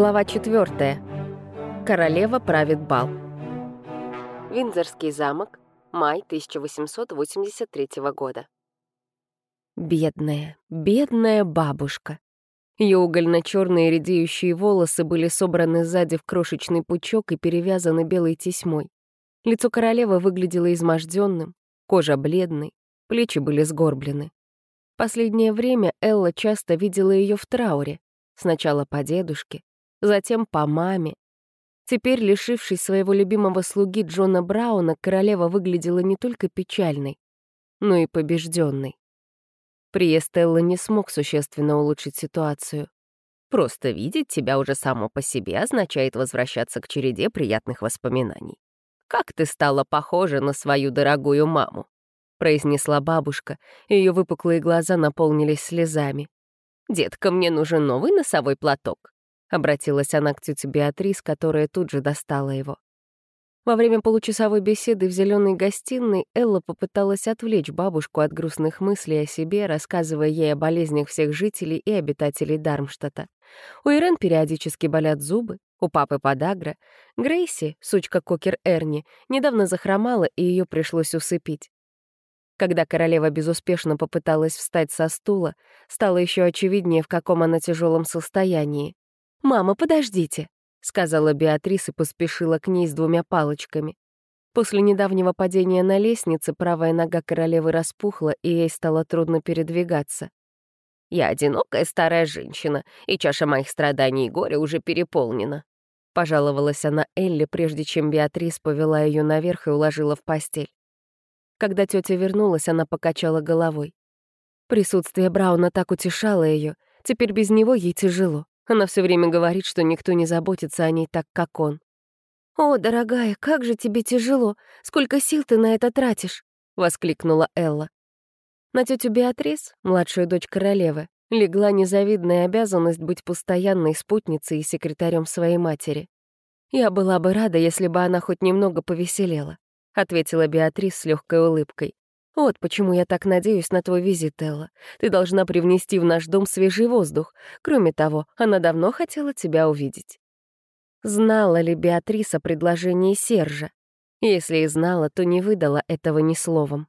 Глава 4. Королева правит бал. Виндзорский замок. Май 1883 года. Бедная, бедная бабушка. Ее угольно-черные редеющие волосы были собраны сзади в крошечный пучок и перевязаны белой тесьмой. Лицо королевы выглядело изможденным, кожа бледной, плечи были сгорблены. Последнее время Элла часто видела ее в трауре, сначала по дедушке, затем по маме. Теперь, лишившись своего любимого слуги Джона Брауна, королева выглядела не только печальной, но и побежденной. Приезд Эллы не смог существенно улучшить ситуацию. Просто видеть тебя уже само по себе означает возвращаться к череде приятных воспоминаний. Как ты стала похожа на свою дорогую маму произнесла бабушка, ее выпуклые глаза наполнились слезами. «Детка, мне нужен новый носовой платок», — обратилась она к тете Беатрис, которая тут же достала его. Во время получасовой беседы в зеленой гостиной Элла попыталась отвлечь бабушку от грустных мыслей о себе, рассказывая ей о болезнях всех жителей и обитателей Дармштадта. У Ирен периодически болят зубы, у папы подагра. Грейси, сучка Кокер Эрни, недавно захромала, и ее пришлось усыпить. Когда королева безуспешно попыталась встать со стула, стало еще очевиднее, в каком она тяжелом состоянии. «Мама, подождите», — сказала Беатрис и поспешила к ней с двумя палочками. После недавнего падения на лестнице правая нога королевы распухла, и ей стало трудно передвигаться. «Я одинокая старая женщина, и чаша моих страданий и горя уже переполнена», — пожаловалась она Элли, прежде чем Беатрис повела ее наверх и уложила в постель. Когда тетя вернулась, она покачала головой. Присутствие Брауна так утешало ее. Теперь без него ей тяжело. Она все время говорит, что никто не заботится о ней так, как он. «О, дорогая, как же тебе тяжело! Сколько сил ты на это тратишь!» — воскликнула Элла. На тетю Беатрис, младшую дочь королевы, легла незавидная обязанность быть постоянной спутницей и секретарем своей матери. Я была бы рада, если бы она хоть немного повеселела. — ответила Беатрис с легкой улыбкой. «Вот почему я так надеюсь на твой визит, Элла. Ты должна привнести в наш дом свежий воздух. Кроме того, она давно хотела тебя увидеть». Знала ли Беатриса о предложении Сержа? Если и знала, то не выдала этого ни словом.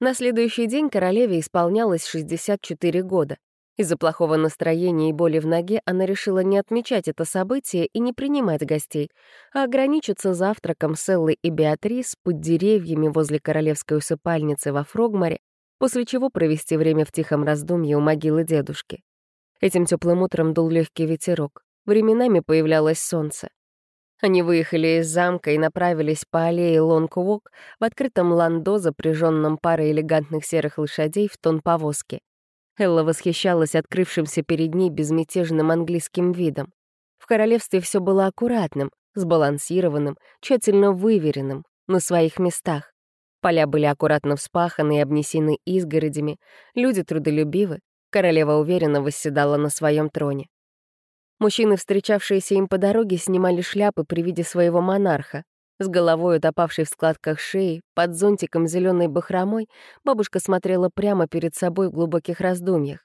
На следующий день королеве исполнялось 64 года. Из-за плохого настроения и боли в ноге она решила не отмечать это событие и не принимать гостей, а ограничиться завтраком с Эллой и Беатрис под деревьями возле королевской усыпальницы во Фрогморе, после чего провести время в тихом раздумье у могилы дедушки. Этим теплым утром дул легкий ветерок. Временами появлялось солнце. Они выехали из замка и направились по аллее Лонг-Вок в открытом ландо, запряженном парой элегантных серых лошадей в тон повозки. Элла восхищалась открывшимся перед ней безмятежным английским видом. В королевстве все было аккуратным, сбалансированным, тщательно выверенным, на своих местах. Поля были аккуратно вспаханы и обнесены изгородями, люди трудолюбивы, королева уверенно восседала на своем троне. Мужчины, встречавшиеся им по дороге, снимали шляпы при виде своего монарха, с головой утопавшей в складках шеи, под зонтиком зеленой бахромой, бабушка смотрела прямо перед собой в глубоких раздумьях.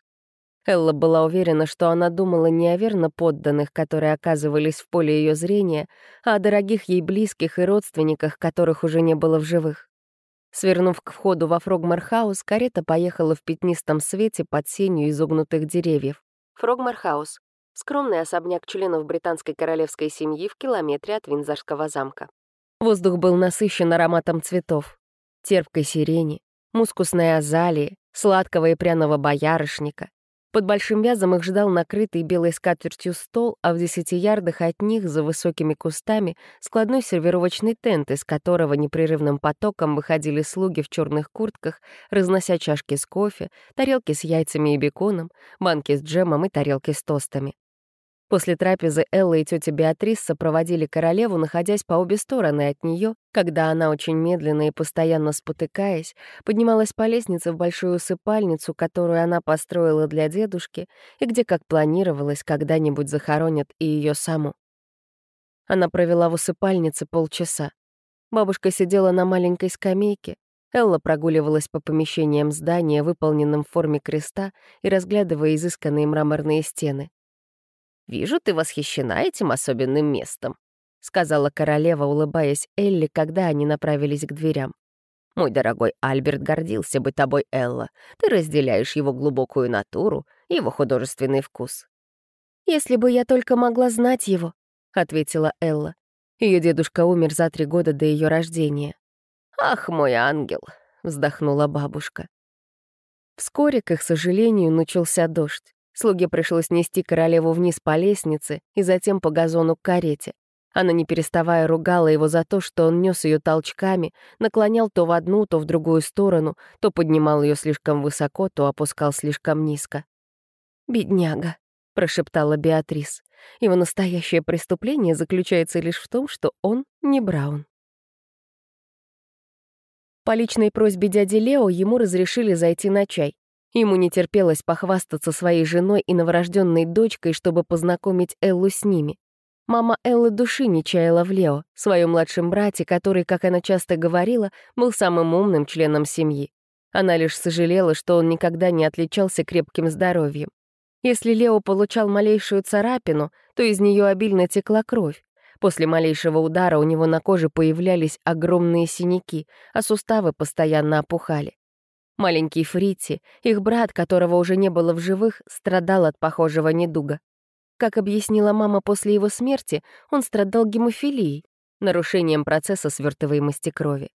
Элла была уверена, что она думала не о верноподданных, которые оказывались в поле ее зрения, а о дорогих ей близких и родственниках, которых уже не было в живых. Свернув к входу во Фрогмор-хаус, карета поехала в пятнистом свете под сенью изогнутых деревьев. Фрогмор-хаус — скромный особняк членов британской королевской семьи в километре от Виндзорского замка. Воздух был насыщен ароматом цветов, терпкой сирени, мускусной азалии, сладкого и пряного боярышника. Под большим вязом их ждал накрытый белой скатертью стол, а в десяти ярдах от них, за высокими кустами, складной сервировочный тент, из которого непрерывным потоком выходили слуги в черных куртках, разнося чашки с кофе, тарелки с яйцами и беконом, банки с джемом и тарелки с тостами. После трапезы Элла и тетя Беатрис сопроводили королеву, находясь по обе стороны от нее, когда она, очень медленно и постоянно спотыкаясь, поднималась по лестнице в большую усыпальницу, которую она построила для дедушки, и где, как планировалось, когда-нибудь захоронят и ее саму. Она провела в усыпальнице полчаса. Бабушка сидела на маленькой скамейке, Элла прогуливалась по помещениям здания, выполненным в форме креста, и разглядывая изысканные мраморные стены. «Вижу, ты восхищена этим особенным местом», — сказала королева, улыбаясь Элли, когда они направились к дверям. «Мой дорогой Альберт гордился бы тобой, Элла. Ты разделяешь его глубокую натуру, его художественный вкус». «Если бы я только могла знать его», — ответила Элла. Ее дедушка умер за три года до ее рождения. «Ах, мой ангел!» — вздохнула бабушка. Вскоре, к их сожалению, начался дождь. Слуге пришлось нести королеву вниз по лестнице и затем по газону к карете. Она, не переставая, ругала его за то, что он нес ее толчками, наклонял то в одну, то в другую сторону, то поднимал ее слишком высоко, то опускал слишком низко. «Бедняга», — прошептала Беатрис. «Его настоящее преступление заключается лишь в том, что он не Браун». По личной просьбе дяди Лео ему разрешили зайти на чай. Ему не терпелось похвастаться своей женой и новорожденной дочкой, чтобы познакомить Эллу с ними. Мама Эллы души не чаяла в Лео, своем младшем брате, который, как она часто говорила, был самым умным членом семьи. Она лишь сожалела, что он никогда не отличался крепким здоровьем. Если Лео получал малейшую царапину, то из нее обильно текла кровь. После малейшего удара у него на коже появлялись огромные синяки, а суставы постоянно опухали. Маленький Фрити, их брат, которого уже не было в живых, страдал от похожего недуга. Как объяснила мама после его смерти, он страдал гемофилией, нарушением процесса свертываемости крови.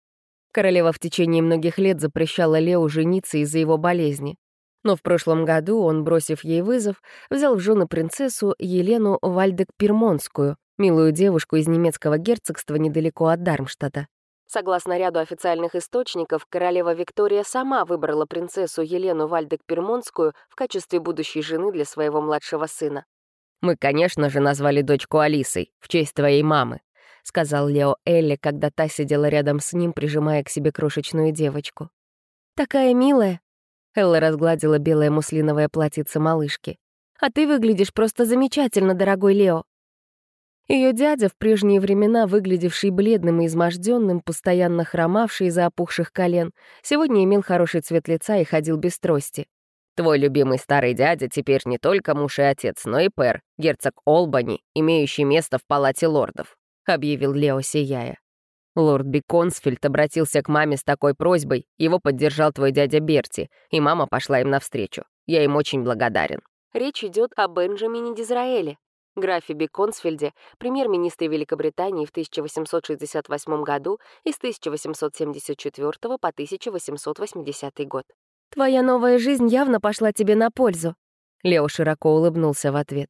Королева в течение многих лет запрещала Лео жениться из-за его болезни. Но в прошлом году он, бросив ей вызов, взял в жены принцессу Елену Вальдек-Пермонскую, милую девушку из немецкого герцогства недалеко от Дармштадта. Согласно ряду официальных источников, королева Виктория сама выбрала принцессу Елену Вальдек-Пермонскую в качестве будущей жены для своего младшего сына. «Мы, конечно же, назвали дочку Алисой, в честь твоей мамы», — сказал Лео Элли, когда та сидела рядом с ним, прижимая к себе крошечную девочку. «Такая милая», — Элла разгладила белое муслиновое платьице малышки. «А ты выглядишь просто замечательно, дорогой Лео. Ее дядя, в прежние времена выглядевший бледным и изможденным, постоянно хромавший из-за опухших колен, сегодня имел хороший цвет лица и ходил без трости. «Твой любимый старый дядя теперь не только муж и отец, но и пэр, герцог Олбани, имеющий место в палате лордов», — объявил Лео, сияя. Лорд Биконсфильд обратился к маме с такой просьбой, его поддержал твой дядя Берти, и мама пошла им навстречу. Я им очень благодарен. Речь идет о Бенджамине Дизраэле, графе Беконсфельде, премьер-министре Великобритании в 1868 году и с 1874 по 1880 год. «Твоя новая жизнь явно пошла тебе на пользу», — Лео широко улыбнулся в ответ.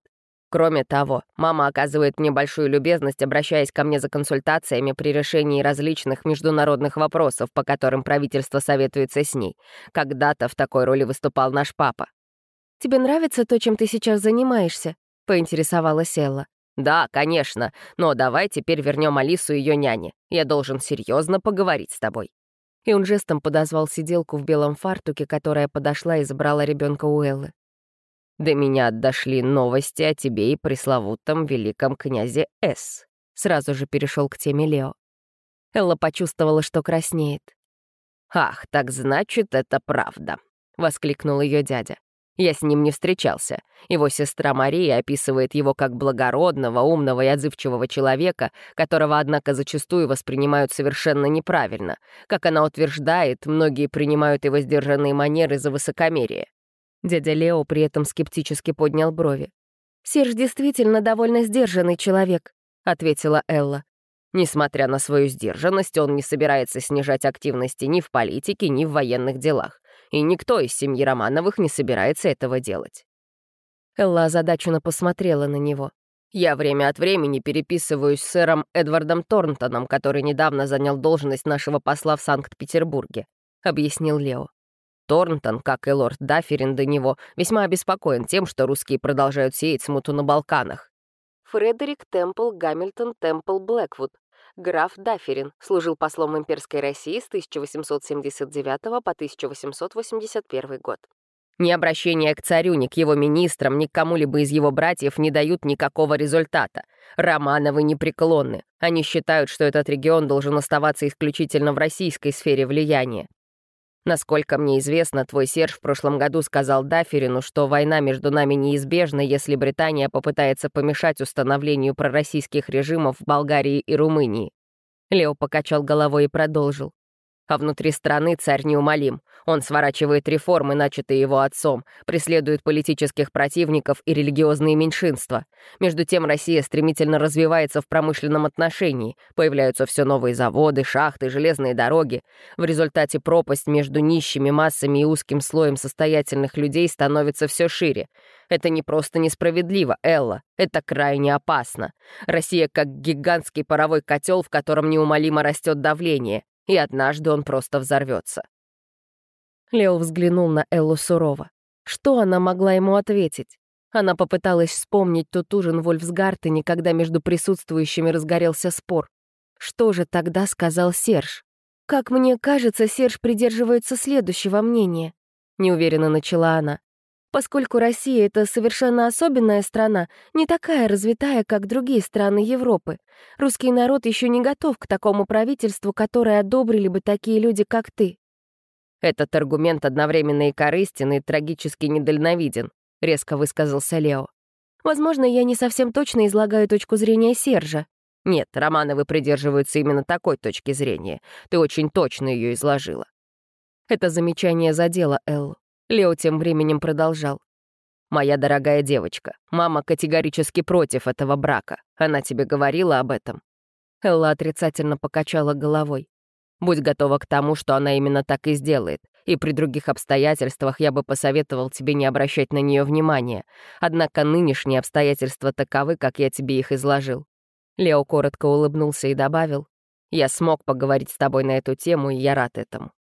Кроме того, мама оказывает мне большую любезность, обращаясь ко мне за консультациями при решении различных международных вопросов, по которым правительство советуется с ней. Когда-то в такой роли выступал наш папа. «Тебе нравится то, чем ты сейчас занимаешься?» Поинтересовалась Элла. «Да, конечно, но давай теперь вернем Алису ее няне. Я должен серьезно поговорить с тобой». И он жестом подозвал сиделку в белом фартуке, которая подошла и забрала ребенка у Эллы. «До меня дошли новости о тебе и пресловутом великом князе С». Сразу же перешел к теме Лео. Элла почувствовала, что краснеет. «Ах, так значит, это правда», — воскликнул ее дядя. Я с ним не встречался. Его сестра Мария описывает его как благородного, умного и отзывчивого человека, которого, однако, зачастую воспринимают совершенно неправильно. Как она утверждает, многие принимают его сдержанные манеры за высокомерие. Дядя Лео при этом скептически поднял брови. «Серж действительно довольно сдержанный человек», — ответила Элла. Несмотря на свою сдержанность, он не собирается снижать активности ни в политике, ни в военных делах и никто из семьи Романовых не собирается этого делать. Элла озадаченно посмотрела на него. «Я время от времени переписываюсь с сэром Эдвардом Торнтоном, который недавно занял должность нашего посла в Санкт-Петербурге», — объяснил Лео. Торнтон, как и лорд Дафферин до него, весьма обеспокоен тем, что русские продолжают сеять смуту на Балканах. Фредерик Темпл Гамильтон Темпл Блэквуд, граф Даферин, служил послом имперской России с 1879 по 1881 год. Ни обращение к царю, ни к его министрам, ни к кому-либо из его братьев не дают никакого результата. Романовы непреклонны. Они считают, что этот регион должен оставаться исключительно в российской сфере влияния. Насколько мне известно, твой Серж в прошлом году сказал Даферину, что война между нами неизбежна, если Британия попытается помешать установлению пророссийских режимов в Болгарии и Румынии. Лео покачал головой и продолжил. А внутри страны царь неумолим. Он сворачивает реформы, начатые его отцом, преследует политических противников и религиозные меньшинства. Между тем Россия стремительно развивается в промышленном отношении. Появляются все новые заводы, шахты, железные дороги. В результате пропасть между нищими массами и узким слоем состоятельных людей становится все шире. Это не просто несправедливо, Элла. Это крайне опасно. Россия как гигантский паровой котел, в котором неумолимо растет давление и однажды он просто взорвется. Лео взглянул на Эллу сурово. Что она могла ему ответить? Она попыталась вспомнить тот ужин в Вольфсгартене, когда между присутствующими разгорелся спор. Что же тогда сказал Серж? «Как мне кажется, Серж придерживается следующего мнения», — неуверенно начала она. Поскольку Россия — это совершенно особенная страна, не такая развитая, как другие страны Европы, русский народ еще не готов к такому правительству, которое одобрили бы такие люди, как ты. «Этот аргумент одновременно и корыстен, и трагически недальновиден», — резко высказался Лео. «Возможно, я не совсем точно излагаю точку зрения Сержа». «Нет, Романовы придерживаются именно такой точки зрения. Ты очень точно ее изложила». Это замечание задело Эллу. Лео тем временем продолжал. «Моя дорогая девочка, мама категорически против этого брака. Она тебе говорила об этом?» Элла отрицательно покачала головой. «Будь готова к тому, что она именно так и сделает. И при других обстоятельствах я бы посоветовал тебе не обращать на нее внимания. Однако нынешние обстоятельства таковы, как я тебе их изложил». Лео коротко улыбнулся и добавил. «Я смог поговорить с тобой на эту тему, и я рад этому.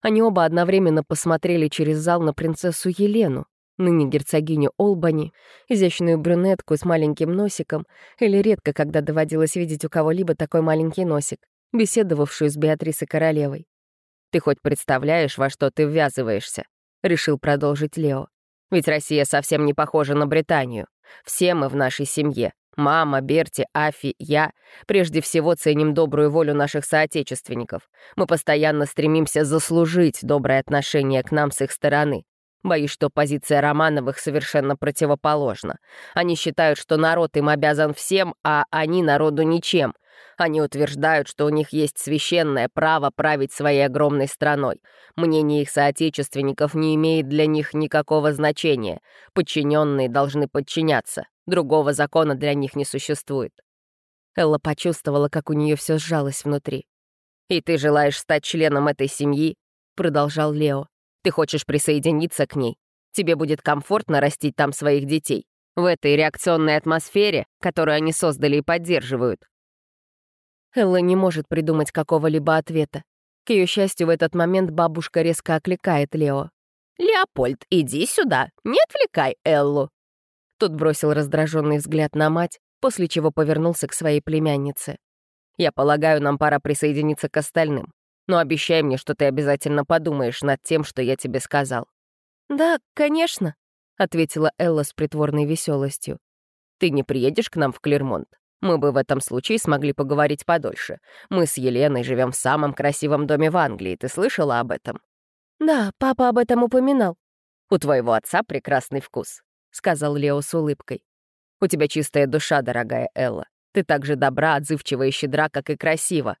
Они оба одновременно посмотрели через зал на принцессу Елену, ныне герцогиню Олбани, изящную брюнетку с маленьким носиком, или редко, когда доводилось видеть у кого-либо такой маленький носик, беседовавшую с Беатрисой Королевой. «Ты хоть представляешь, во что ты ввязываешься?» — решил продолжить Лео. «Ведь Россия совсем не похожа на Британию. Все мы в нашей семье. Мама, Берти, Афи, я прежде всего ценим добрую волю наших соотечественников. Мы постоянно стремимся заслужить доброе отношение к нам с их стороны. Боюсь, что позиция Романовых совершенно противоположна. Они считают, что народ им обязан всем, а они народу ничем. Они утверждают, что у них есть священное право править своей огромной страной. Мнение их соотечественников не имеет для них никакого значения. Подчиненные должны подчиняться. Другого закона для них не существует. Элла почувствовала, как у нее все сжалось внутри. «И ты желаешь стать членом этой семьи?» — продолжал Лео. «Ты хочешь присоединиться к ней? Тебе будет комфортно растить там своих детей, в этой реакционной атмосфере, которую они создали и поддерживают». Элла не может придумать какого-либо ответа. К ее счастью, в этот момент бабушка резко окликает Лео. «Леопольд, иди сюда, не отвлекай Эллу». Тот бросил раздраженный взгляд на мать, после чего повернулся к своей племяннице. «Я полагаю, нам пора присоединиться к остальным. Но обещай мне, что ты обязательно подумаешь над тем, что я тебе сказал». «Да, конечно», — ответила Элла с притворной веселостью. «Ты не приедешь к нам в Клермонт? Мы бы в этом случае смогли поговорить подольше. Мы с Еленой живем в самом красивом доме в Англии. Ты слышала об этом?» «Да, папа об этом упоминал». «У твоего отца прекрасный вкус. — сказал Лео с улыбкой. «У тебя чистая душа, дорогая Элла. Ты так же добра, отзывчива и щедра, как и красива.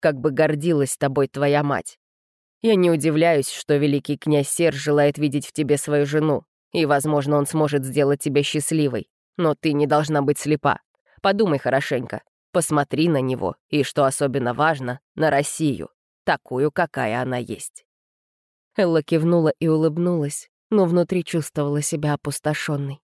Как бы гордилась тобой твоя мать. Я не удивляюсь, что великий князь Серж желает видеть в тебе свою жену, и, возможно, он сможет сделать тебя счастливой. Но ты не должна быть слепа. Подумай хорошенько. Посмотри на него, и, что особенно важно, на Россию, такую, какая она есть». Элла кивнула и улыбнулась, но внутри чувствовала себя опустошенной.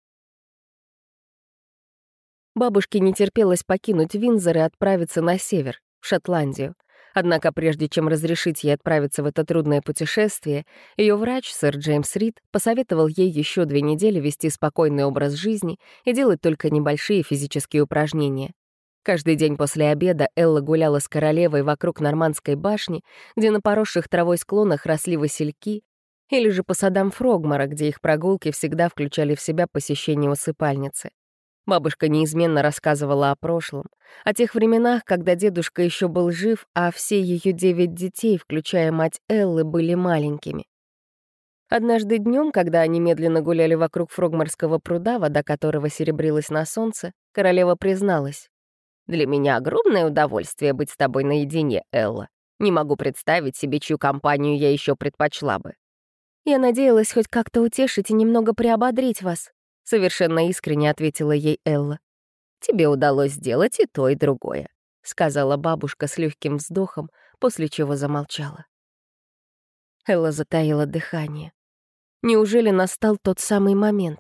Бабушке не терпелось покинуть Винзор и отправиться на север, в Шотландию. Однако прежде чем разрешить ей отправиться в это трудное путешествие, ее врач, сэр Джеймс Рид, посоветовал ей еще две недели вести спокойный образ жизни и делать только небольшие физические упражнения. Каждый день после обеда Элла гуляла с королевой вокруг Нормандской башни, где на поросших травой склонах росли васильки, или же по садам Фрогмара, где их прогулки всегда включали в себя посещение усыпальницы. Бабушка неизменно рассказывала о прошлом, о тех временах, когда дедушка еще был жив, а все ее девять детей, включая мать Эллы, были маленькими. Однажды днем, когда они медленно гуляли вокруг Фрогморского пруда, вода которого серебрилась на солнце, королева призналась. «Для меня огромное удовольствие быть с тобой наедине, Элла. Не могу представить себе, чью компанию я еще предпочла бы». «Я надеялась хоть как-то утешить и немного приободрить вас», — совершенно искренне ответила ей Элла. «Тебе удалось сделать и то, и другое», — сказала бабушка с легким вздохом, после чего замолчала. Элла затаила дыхание. Неужели настал тот самый момент?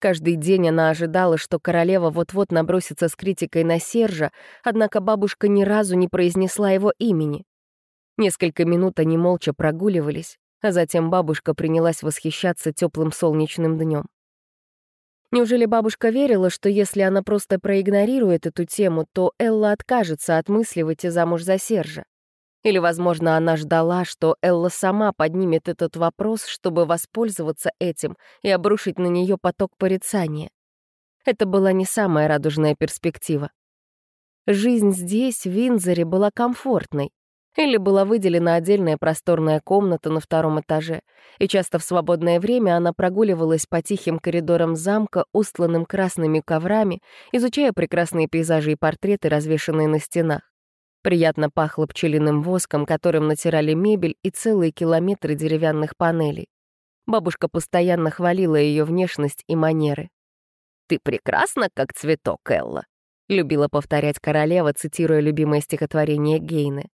Каждый день она ожидала, что королева вот-вот набросится с критикой на Сержа, однако бабушка ни разу не произнесла его имени. Несколько минут они молча прогуливались, а затем бабушка принялась восхищаться теплым солнечным днем. Неужели бабушка верила, что если она просто проигнорирует эту тему, то Элла откажется от мысли выйти замуж за Сержа? Или, возможно, она ждала, что Элла сама поднимет этот вопрос, чтобы воспользоваться этим и обрушить на нее поток порицания. Это была не самая радужная перспектива. Жизнь здесь, в Винзоре, была комфортной. Или была выделена отдельная просторная комната на втором этаже, и часто в свободное время она прогуливалась по тихим коридорам замка, устланным красными коврами, изучая прекрасные пейзажи и портреты, развешанные на стенах. Приятно пахло пчелиным воском, которым натирали мебель и целые километры деревянных панелей. Бабушка постоянно хвалила ее внешность и манеры. «Ты прекрасна, как цветок, Элла», — любила повторять королева, цитируя любимое стихотворение Гейны.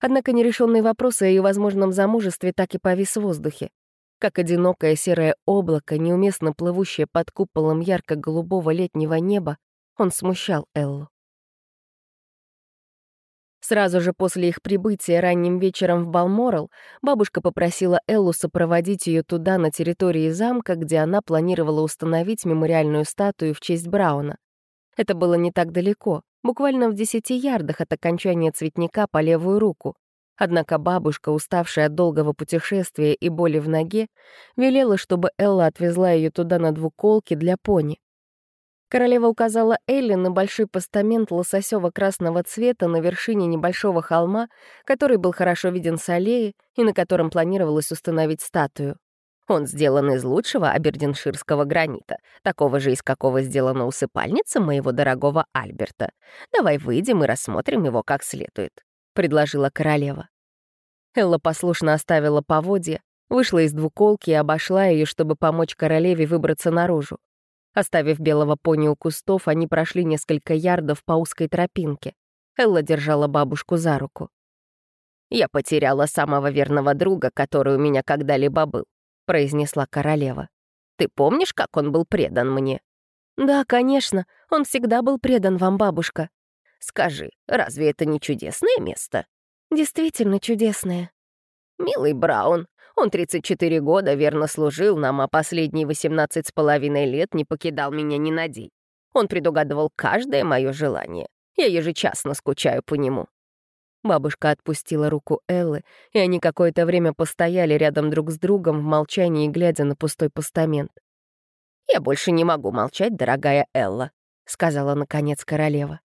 Однако нерешенный вопрос о ее возможном замужестве так и повис в воздухе. Как одинокое серое облако, неуместно плывущее под куполом ярко-голубого летнего неба, он смущал Эллу. Сразу же после их прибытия ранним вечером в Балморал бабушка попросила Эллу сопроводить ее туда, на территории замка, где она планировала установить мемориальную статую в честь Брауна. Это было не так далеко, буквально в десяти ярдах от окончания цветника по левую руку. Однако бабушка, уставшая от долгого путешествия и боли в ноге, велела, чтобы Элла отвезла ее туда на двуколке для пони. Королева указала Элли на большой постамент лососево-красного цвета на вершине небольшого холма, который был хорошо виден с аллеи и на котором планировалось установить статую. Он сделан из лучшего абердинширского гранита, такого же, из какого сделана усыпальница моего дорогого Альберта. Давай выйдем и рассмотрим его как следует», — предложила королева. Элла послушно оставила поводья, вышла из двуколки и обошла ее, чтобы помочь королеве выбраться наружу. Оставив белого пони у кустов, они прошли несколько ярдов по узкой тропинке. Элла держала бабушку за руку. «Я потеряла самого верного друга, который у меня когда-либо был произнесла королева. «Ты помнишь, как он был предан мне?» «Да, конечно. Он всегда был предан вам, бабушка». «Скажи, разве это не чудесное место?» «Действительно чудесное». «Милый Браун, он 34 года верно служил нам, а последние 18 с половиной лет не покидал меня ни на день. Он предугадывал каждое мое желание. Я ежечасно скучаю по нему. Бабушка отпустила руку Эллы, и они какое-то время постояли рядом друг с другом в молчании, глядя на пустой постамент. «Я больше не могу молчать, дорогая Элла», — сказала, наконец, королева.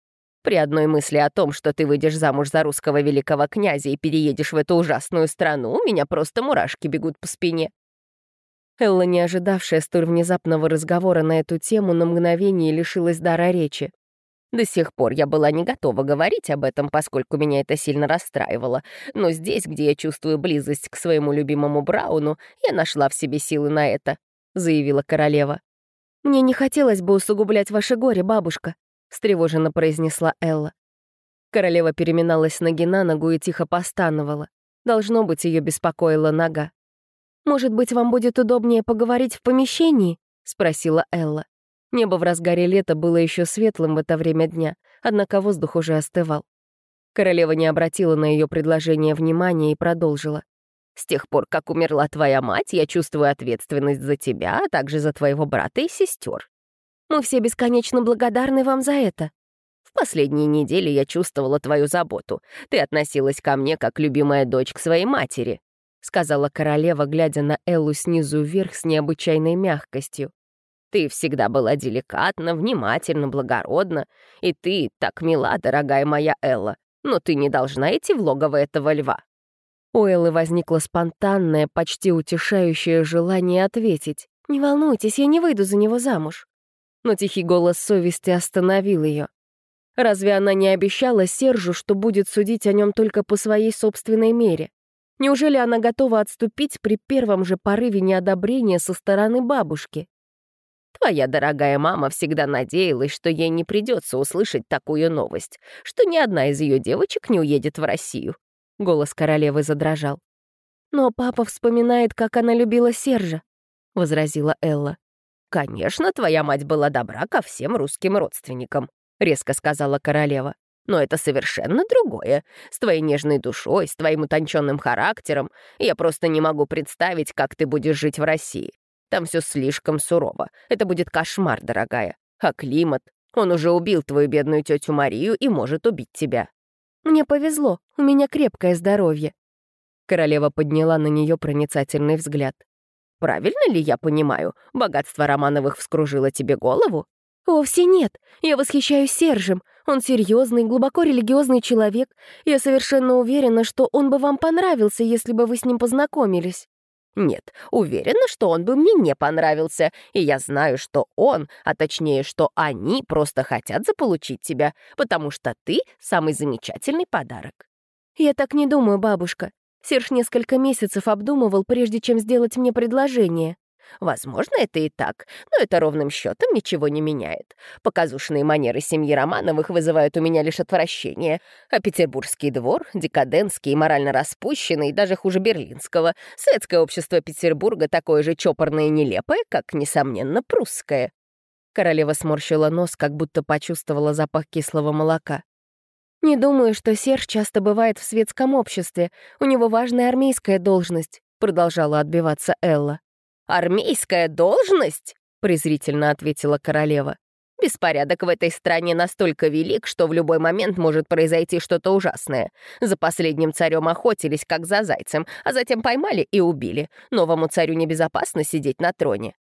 «При одной мысли о том, что ты выйдешь замуж за русского великого князя и переедешь в эту ужасную страну, у меня просто мурашки бегут по спине». Элла, не ожидавшая столь внезапного разговора на эту тему, на мгновение лишилась дара речи. До сих пор я была не готова говорить об этом, поскольку меня это сильно расстраивало, но здесь, где я чувствую близость к своему любимому Брауну, я нашла в себе силы на это», — заявила королева. «Мне не хотелось бы усугублять ваше горе, бабушка», — встревоженно произнесла Элла. Королева переминалась ноги на ногу и тихо постановала. Должно быть, ее беспокоила нога. «Может быть, вам будет удобнее поговорить в помещении?» — спросила Элла. Небо в разгаре лета было еще светлым в это время дня, однако воздух уже остывал. Королева не обратила на ее предложение внимания и продолжила. «С тех пор, как умерла твоя мать, я чувствую ответственность за тебя, а также за твоего брата и сестер. Мы все бесконечно благодарны вам за это. В последние недели я чувствовала твою заботу. Ты относилась ко мне как любимая дочь к своей матери», — сказала королева, глядя на Эллу снизу вверх с необычайной мягкостью. Ты всегда была деликатна, внимательна, благородна, и ты так мила, дорогая моя Элла, но ты не должна идти в логово этого льва». У Эллы возникло спонтанное, почти утешающее желание ответить. «Не волнуйтесь, я не выйду за него замуж». Но тихий голос совести остановил ее. Разве она не обещала Сержу, что будет судить о нем только по своей собственной мере? Неужели она готова отступить при первом же порыве неодобрения со стороны бабушки? Твоя дорогая мама всегда надеялась, что ей не придется услышать такую новость, что ни одна из ее девочек не уедет в Россию. Голос королевы задрожал. «Но папа вспоминает, как она любила Сержа», — возразила Элла. «Конечно, твоя мать была добра ко всем русским родственникам», — резко сказала королева. «Но это совершенно другое. С твоей нежной душой, с твоим утонченным характером. Я просто не могу представить, как ты будешь жить в России. Там все слишком сурово. Это будет кошмар, дорогая. А климат? Он уже убил твою бедную тетю Марию и может убить тебя. Мне повезло, у меня крепкое здоровье. Королева подняла на нее проницательный взгляд. «Правильно ли я понимаю? Богатство Романовых вскружило тебе голову?» «Вовсе нет. Я восхищаюсь Сержем. Он серьезный, глубоко религиозный человек. Я совершенно уверена, что он бы вам понравился, если бы вы с ним познакомились». Нет, уверена, что он бы мне не понравился, и я знаю, что он, а точнее, что они просто хотят заполучить тебя, потому что ты — самый замечательный подарок. Я так не думаю, бабушка. Серж несколько месяцев обдумывал, прежде чем сделать мне предложение. Возможно, это и так, но это ровным счетом ничего не меняет. Показушные манеры семьи Романовых вызывают у меня лишь отвращение, а петербургский двор, декадентский и морально распущенный, даже хуже берлинского, светское общество Петербурга такое же чопорное и нелепое, как, несомненно, прусское. Королева сморщила нос, как будто почувствовала запах кислого молока. «Не думаю, что Серж часто бывает в светском обществе. У него важная армейская должность», — продолжала отбиваться Элла. «Армейская должность?» — презрительно ответила королева. «Беспорядок в этой стране настолько велик, что в любой момент может произойти что-то ужасное. За последним царем охотились, как за зайцем, а затем поймали и убили. Новому царю небезопасно сидеть на троне».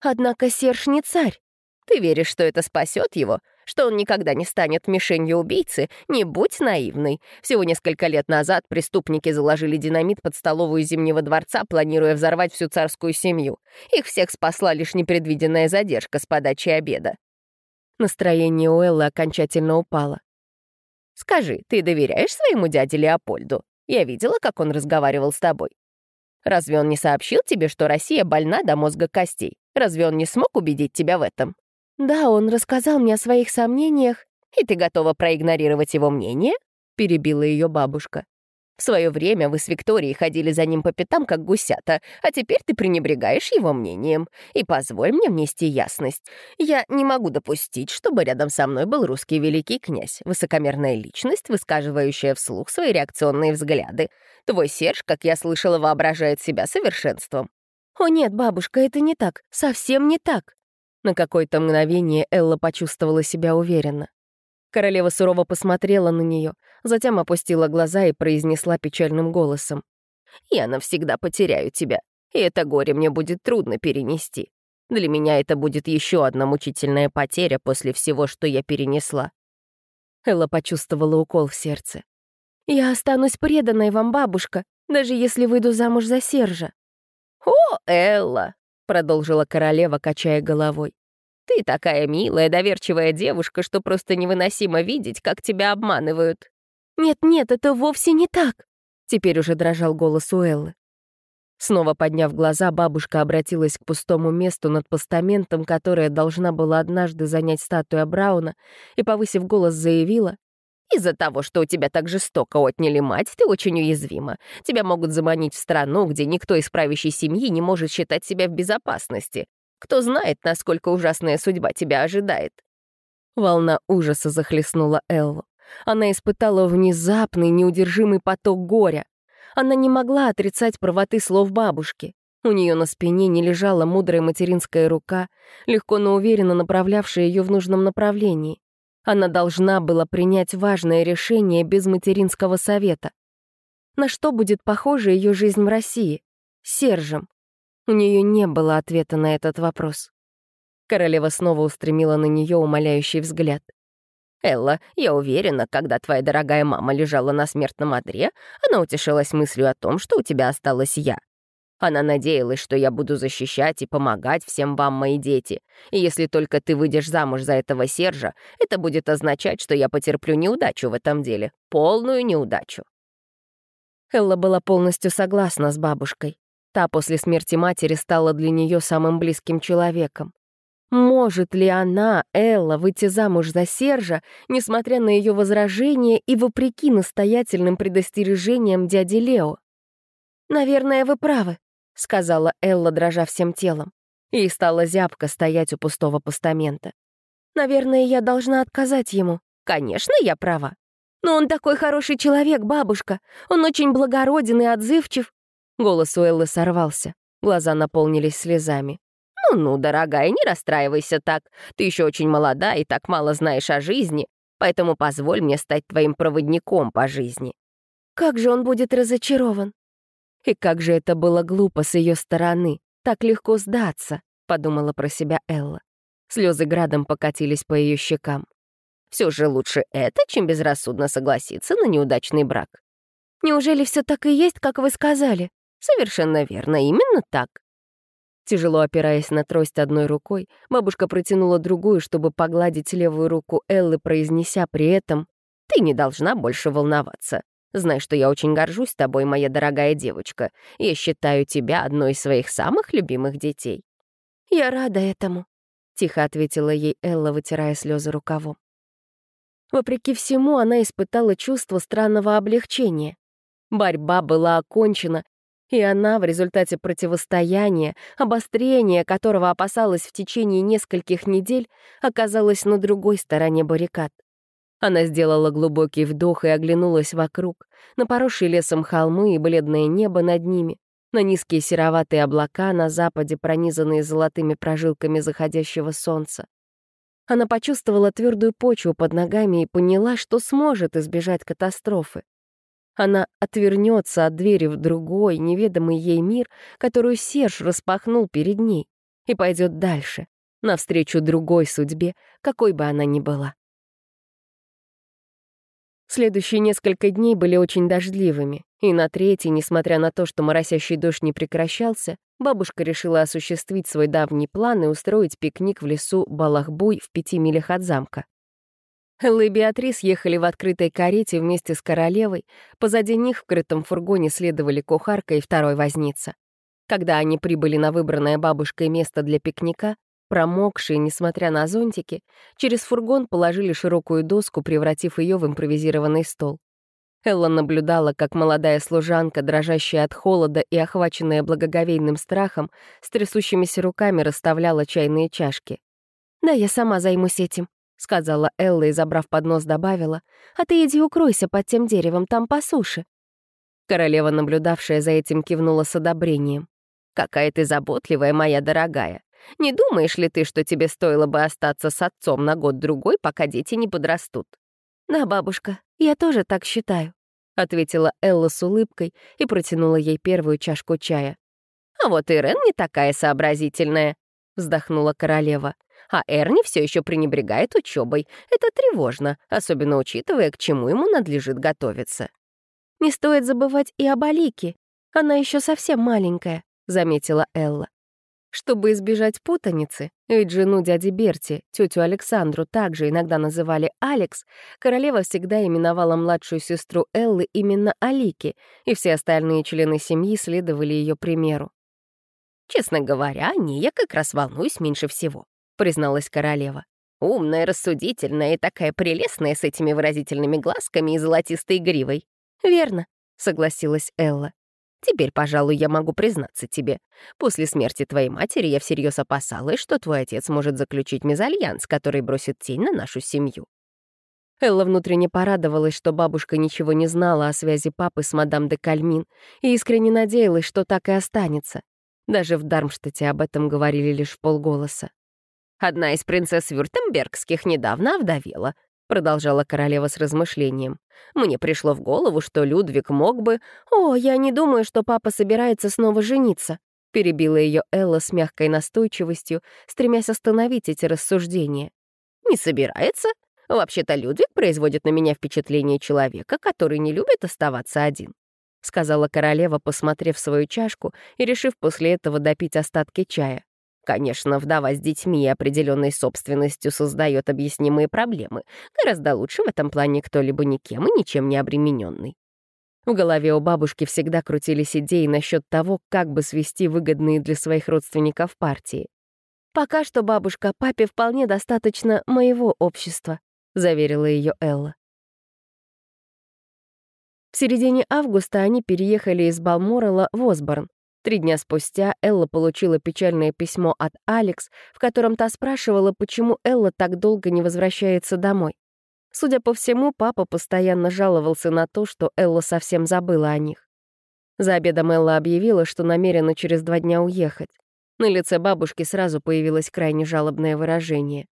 «Однако Серж не царь». «Ты веришь, что это спасет его? что он никогда не станет мишенью убийцы, не будь наивной. Всего несколько лет назад преступники заложили динамит под столовую Зимнего дворца, планируя взорвать всю царскую семью. Их всех спасла лишь непредвиденная задержка с подачи обеда. Настроение у Эллы окончательно упало. «Скажи, ты доверяешь своему дяде Леопольду? Я видела, как он разговаривал с тобой. Разве он не сообщил тебе, что Россия больна до мозга костей? Разве он не смог убедить тебя в этом?» «Да, он рассказал мне о своих сомнениях, и ты готова проигнорировать его мнение?» — перебила ее бабушка. «В свое время вы с Викторией ходили за ним по пятам, как гусята, а теперь ты пренебрегаешь его мнением. И позволь мне внести ясность. Я не могу допустить, чтобы рядом со мной был русский великий князь, высокомерная личность, высказывающая вслух свои реакционные взгляды. Твой Серж, как я слышала, воображает себя совершенством». «О нет, бабушка, это не так, совсем не так», на какое-то мгновение Элла почувствовала себя уверенно. Королева сурово посмотрела на нее, затем опустила глаза и произнесла печальным голосом. «Я навсегда потеряю тебя, и это горе мне будет трудно перенести. Для меня это будет еще одна мучительная потеря после всего, что я перенесла». Элла почувствовала укол в сердце. «Я останусь преданной вам, бабушка, даже если выйду замуж за Сержа». «О, Элла!» — продолжила королева, качая головой. «Ты такая милая, доверчивая девушка, что просто невыносимо видеть, как тебя обманывают». «Нет-нет, это вовсе не так!» Теперь уже дрожал голос Уэллы. Снова подняв глаза, бабушка обратилась к пустому месту над постаментом, которое должна была однажды занять статуя Брауна, и, повысив голос, заявила, из-за того, что у тебя так жестоко отняли мать, ты очень уязвима. Тебя могут заманить в страну, где никто из правящей семьи не может считать себя в безопасности. Кто знает, насколько ужасная судьба тебя ожидает». Волна ужаса захлестнула Эллу. Она испытала внезапный, неудержимый поток горя. Она не могла отрицать правоты слов бабушки. У нее на спине не лежала мудрая материнская рука, легко, но уверенно направлявшая ее в нужном направлении. Она должна была принять важное решение без материнского совета. На что будет похожа ее жизнь в России? Сержем. У нее не было ответа на этот вопрос. Королева снова устремила на нее умоляющий взгляд. «Элла, я уверена, когда твоя дорогая мама лежала на смертном одре, она утешилась мыслью о том, что у тебя осталась я. Она надеялась, что я буду защищать и помогать всем вам, мои дети. И если только ты выйдешь замуж за этого Сержа, это будет означать, что я потерплю неудачу в этом деле. Полную неудачу». Элла была полностью согласна с бабушкой. Та после смерти матери стала для нее самым близким человеком. Может ли она, Элла, выйти замуж за Сержа, несмотря на ее возражения и вопреки настоятельным предостережениям дяди Лео? «Наверное, вы правы», — сказала Элла, дрожа всем телом. И стала зябко стоять у пустого постамента. «Наверное, я должна отказать ему. Конечно, я права. Но он такой хороший человек, бабушка. Он очень благороден и отзывчив». Голос у Эллы сорвался. Глаза наполнились слезами. «Ну-ну, дорогая, не расстраивайся так. Ты еще очень молода и так мало знаешь о жизни, поэтому позволь мне стать твоим проводником по жизни». Как же он будет разочарован? И как же это было глупо с ее стороны, так легко сдаться, подумала про себя Элла. Слезы градом покатились по ее щекам. Все же лучше это, чем безрассудно согласиться на неудачный брак. Неужели все так и есть, как вы сказали? Совершенно верно, именно так. Тяжело опираясь на трость одной рукой, бабушка протянула другую, чтобы погладить левую руку Эллы, произнеся при этом «Ты не должна больше волноваться. Знай, что я очень горжусь тобой, моя дорогая девочка. Я считаю тебя одной из своих самых любимых детей». «Я рада этому», — тихо ответила ей Элла, вытирая слезы рукавом. Вопреки всему, она испытала чувство странного облегчения. Борьба была окончена, и она в результате противостояния, обострения которого опасалась в течение нескольких недель, оказалась на другой стороне баррикад. Она сделала глубокий вдох и оглянулась вокруг, на поросшие лесом холмы и бледное небо над ними, на низкие сероватые облака на западе, пронизанные золотыми прожилками заходящего солнца. Она почувствовала твердую почву под ногами и поняла, что сможет избежать катастрофы. Она отвернется от двери в другой, неведомый ей мир, которую Серж распахнул перед ней, и пойдет дальше, навстречу другой судьбе, какой бы она ни была. Следующие несколько дней были очень дождливыми, и на третий, несмотря на то, что моросящий дождь не прекращался, бабушка решила осуществить свой давний план и устроить пикник в лесу Балахбуй в пяти милях от замка. Элла и Беатрис ехали в открытой карете вместе с королевой, позади них в крытом фургоне следовали кухарка и второй возница. Когда они прибыли на выбранное бабушкой место для пикника, промокшие, несмотря на зонтики, через фургон положили широкую доску, превратив ее в импровизированный стол. Элла наблюдала, как молодая служанка, дрожащая от холода и охваченная благоговейным страхом, с трясущимися руками расставляла чайные чашки. «Да, я сама займусь этим», — сказала Элла и, забрав поднос, добавила, «А ты иди укройся под тем деревом, там по суше». Королева, наблюдавшая за этим, кивнула с одобрением. «Какая ты заботливая, моя дорогая. Не думаешь ли ты, что тебе стоило бы остаться с отцом на год-другой, пока дети не подрастут?» «Да, бабушка, я тоже так считаю», — ответила Элла с улыбкой и протянула ей первую чашку чая. «А вот Ирен не такая сообразительная», — вздохнула королева а Эрни все еще пренебрегает учебой. Это тревожно, особенно учитывая, к чему ему надлежит готовиться. «Не стоит забывать и об Алике. Она еще совсем маленькая», — заметила Элла. Чтобы избежать путаницы, ведь жену дяди Берти, тетю Александру, также иногда называли Алекс, королева всегда именовала младшую сестру Эллы именно Алики, и все остальные члены семьи следовали ее примеру. Честно говоря, не я как раз волнуюсь меньше всего призналась королева. «Умная, рассудительная и такая прелестная с этими выразительными глазками и золотистой гривой». «Верно», — согласилась Элла. «Теперь, пожалуй, я могу признаться тебе. После смерти твоей матери я всерьез опасалась, что твой отец может заключить мезальянс, который бросит тень на нашу семью». Элла внутренне порадовалась, что бабушка ничего не знала о связи папы с мадам де Кальмин и искренне надеялась, что так и останется. Даже в Дармштадте об этом говорили лишь в полголоса. Одна из принцесс Вюртембергских недавно овдовела», — продолжала королева с размышлением. «Мне пришло в голову, что Людвиг мог бы...» «О, я не думаю, что папа собирается снова жениться», Перебила ее Элла с мягкой настойчивостью, стремясь остановить эти рассуждения. «Не собирается? Вообще-то Людвиг производит на меня впечатление человека, который не любит оставаться один», — сказала королева, посмотрев свою чашку и решив после этого допить остатки чая. Конечно, вдова с детьми и определенной собственностью создает объяснимые проблемы. Гораздо лучше в этом плане кто-либо никем и ничем не обремененный. В голове у бабушки всегда крутились идеи насчет того, как бы свести выгодные для своих родственников партии. «Пока что, бабушка, папе вполне достаточно моего общества», — заверила ее Элла. В середине августа они переехали из Балморала в Осборн. Три дня спустя Элла получила печальное письмо от Алекс, в котором та спрашивала, почему Элла так долго не возвращается домой. Судя по всему, папа постоянно жаловался на то, что Элла совсем забыла о них. За обедом Элла объявила, что намерена через два дня уехать. На лице бабушки сразу появилось крайне жалобное выражение.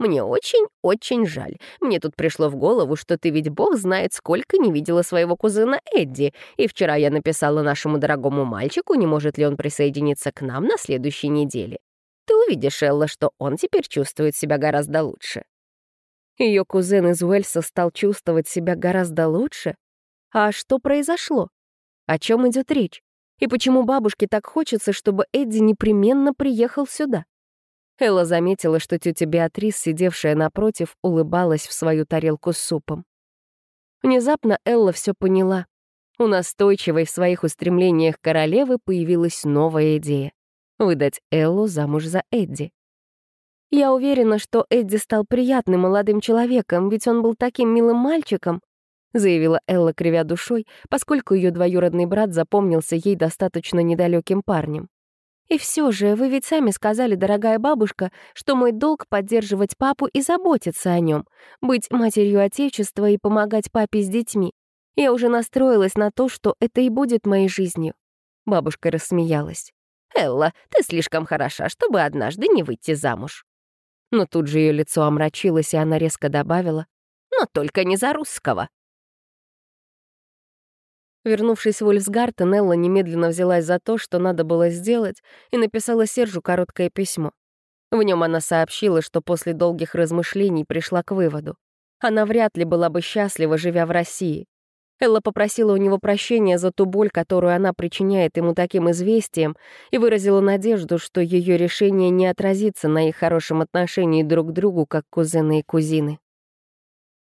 «Мне очень-очень жаль. Мне тут пришло в голову, что ты ведь бог знает, сколько не видела своего кузена Эдди, и вчера я написала нашему дорогому мальчику, не может ли он присоединиться к нам на следующей неделе. Ты увидишь, Элла, что он теперь чувствует себя гораздо лучше». Ее кузен из Уэльса стал чувствовать себя гораздо лучше? А что произошло? О чем идет речь? И почему бабушке так хочется, чтобы Эдди непременно приехал сюда? Элла заметила, что тетя Беатрис, сидевшая напротив, улыбалась в свою тарелку с супом. Внезапно Элла все поняла. У настойчивой в своих устремлениях королевы появилась новая идея — выдать Эллу замуж за Эдди. Я уверена, что Эдди стал приятным молодым человеком, ведь он был таким милым мальчиком, заявила Элла, кривя душой, поскольку ее двоюродный брат запомнился ей достаточно недалеким парнем. И все же, вы ведь сами сказали, дорогая бабушка, что мой долг — поддерживать папу и заботиться о нем, быть матерью Отечества и помогать папе с детьми. Я уже настроилась на то, что это и будет моей жизнью. Бабушка рассмеялась. «Элла, ты слишком хороша, чтобы однажды не выйти замуж». Но тут же ее лицо омрачилось, и она резко добавила, «Но только не за русского». Вернувшись в Ульфсгартен, Элла немедленно взялась за то, что надо было сделать, и написала Сержу короткое письмо. В нем она сообщила, что после долгих размышлений пришла к выводу. Она вряд ли была бы счастлива, живя в России. Элла попросила у него прощения за ту боль, которую она причиняет ему таким известием, и выразила надежду, что ее решение не отразится на их хорошем отношении друг к другу, как кузены и кузины.